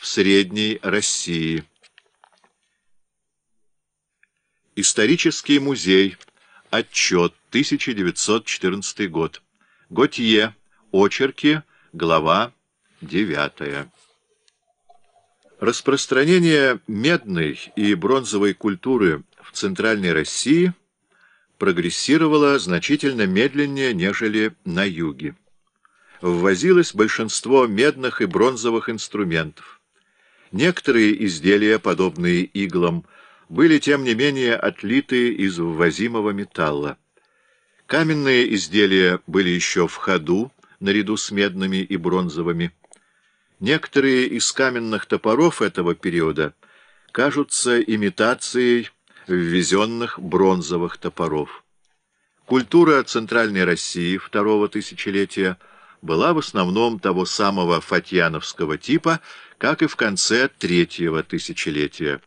в Средней России. Исторический музей. Отчет. 1914 год. Готье. Очерки. Глава 9. Распространение медной и бронзовой культуры в Центральной России прогрессировало значительно медленнее, нежели на юге. Ввозилось большинство медных и бронзовых инструментов. Некоторые изделия, подобные иглам, были, тем не менее, отлиты из ввозимого металла. Каменные изделия были еще в ходу, наряду с медными и бронзовыми. Некоторые из каменных топоров этого периода кажутся имитацией ввезенных бронзовых топоров. Культура Центральной России второго тысячелетия была в основном того самого фатьяновского типа, как и в конце третьего тысячелетия.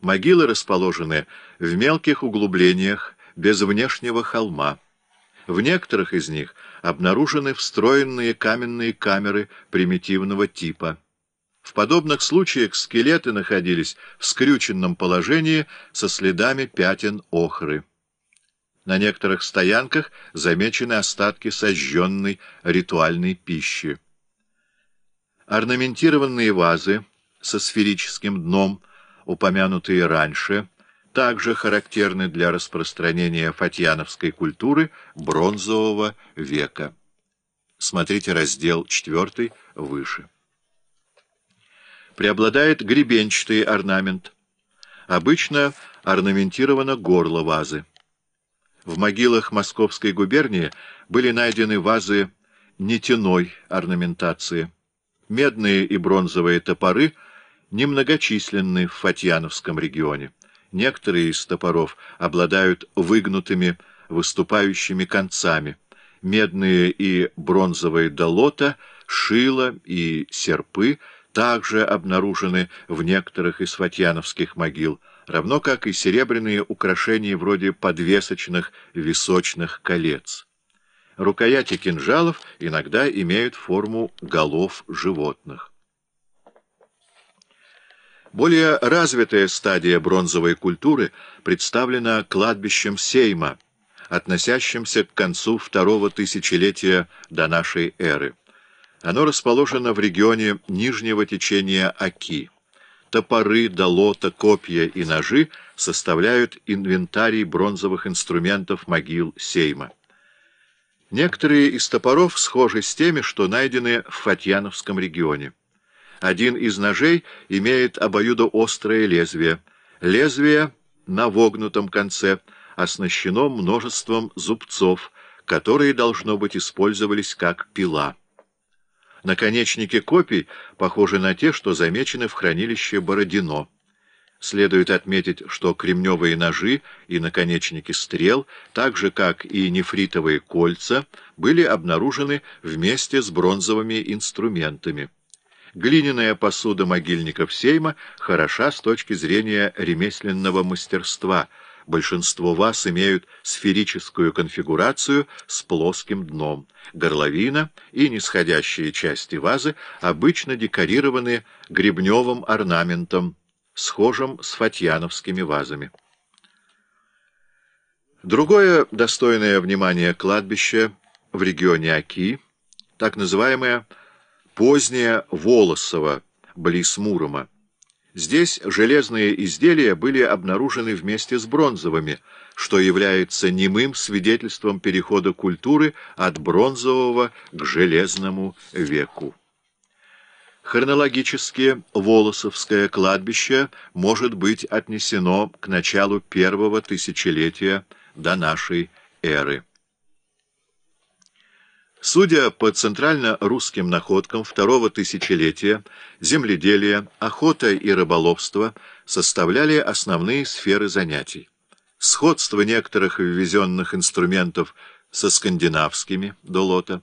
Могилы расположены в мелких углублениях, без внешнего холма. В некоторых из них обнаружены встроенные каменные камеры примитивного типа. В подобных случаях скелеты находились в скрюченном положении со следами пятен охры. На некоторых стоянках замечены остатки сожженной ритуальной пищи. Орнаментированные вазы со сферическим дном, упомянутые раньше, также характерны для распространения фатьяновской культуры бронзового века. Смотрите раздел 4 выше. Преобладает гребенчатый орнамент. Обычно орнаментировано горло вазы. В могилах Московской губернии были найдены вазы нетяной орнаментации. Медные и бронзовые топоры немногочисленны в Фатьяновском регионе. Некоторые из топоров обладают выгнутыми выступающими концами. Медные и бронзовые долота, шила и серпы также обнаружены в некоторых из фатьяновских могил, равно как и серебряные украшения вроде подвесочных височных колец. Рукояти кинжалов иногда имеют форму голов животных. Более развитая стадия бронзовой культуры представлена кладбищем Сейма, относящимся к концу второго тысячелетия до нашей эры. Оно расположено в регионе нижнего течения Оки. Топоры, долота, копья и ножи составляют инвентарий бронзовых инструментов могил Сейма. Некоторые из топоров схожи с теми, что найдены в Фатьяновском регионе. Один из ножей имеет обоюдоострое лезвие. Лезвие на вогнутом конце оснащено множеством зубцов, которые, должно быть, использовались как пила. Наконечники копий похожи на те, что замечены в хранилище Бородино. Следует отметить, что кремневые ножи и наконечники стрел, так же как и нефритовые кольца, были обнаружены вместе с бронзовыми инструментами. Глиняная посуда могильников Сейма хороша с точки зрения ремесленного мастерства. Большинство ваз имеют сферическую конфигурацию с плоским дном. Горловина и нисходящие части вазы обычно декорированы гребневым орнаментом, схожим с фатьяновскими вазами. Другое достойное внимания кладбище в регионе Аки, так называемое Поздняя Волосово, близ Мурома. Здесь железные изделия были обнаружены вместе с бронзовыми, что является немым свидетельством перехода культуры от бронзового к железному веку. Хронологически Волосовское кладбище может быть отнесено к началу первого тысячелетия до нашей эры. Судя по центрально-русским находкам второго тысячелетия, земледелие, охота и рыболовство составляли основные сферы занятий. Сходство некоторых ввезенных инструментов со скандинавскими долота,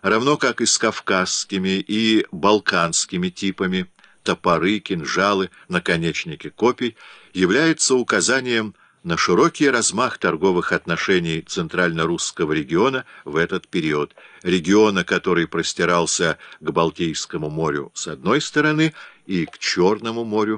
равно как и с кавказскими и балканскими типами, топоры, кинжалы, наконечники копий, является указанием на широкий размах торговых отношений центрально-русского региона в этот период, региона, который простирался к Балтийскому морю с одной стороны и к Черному морю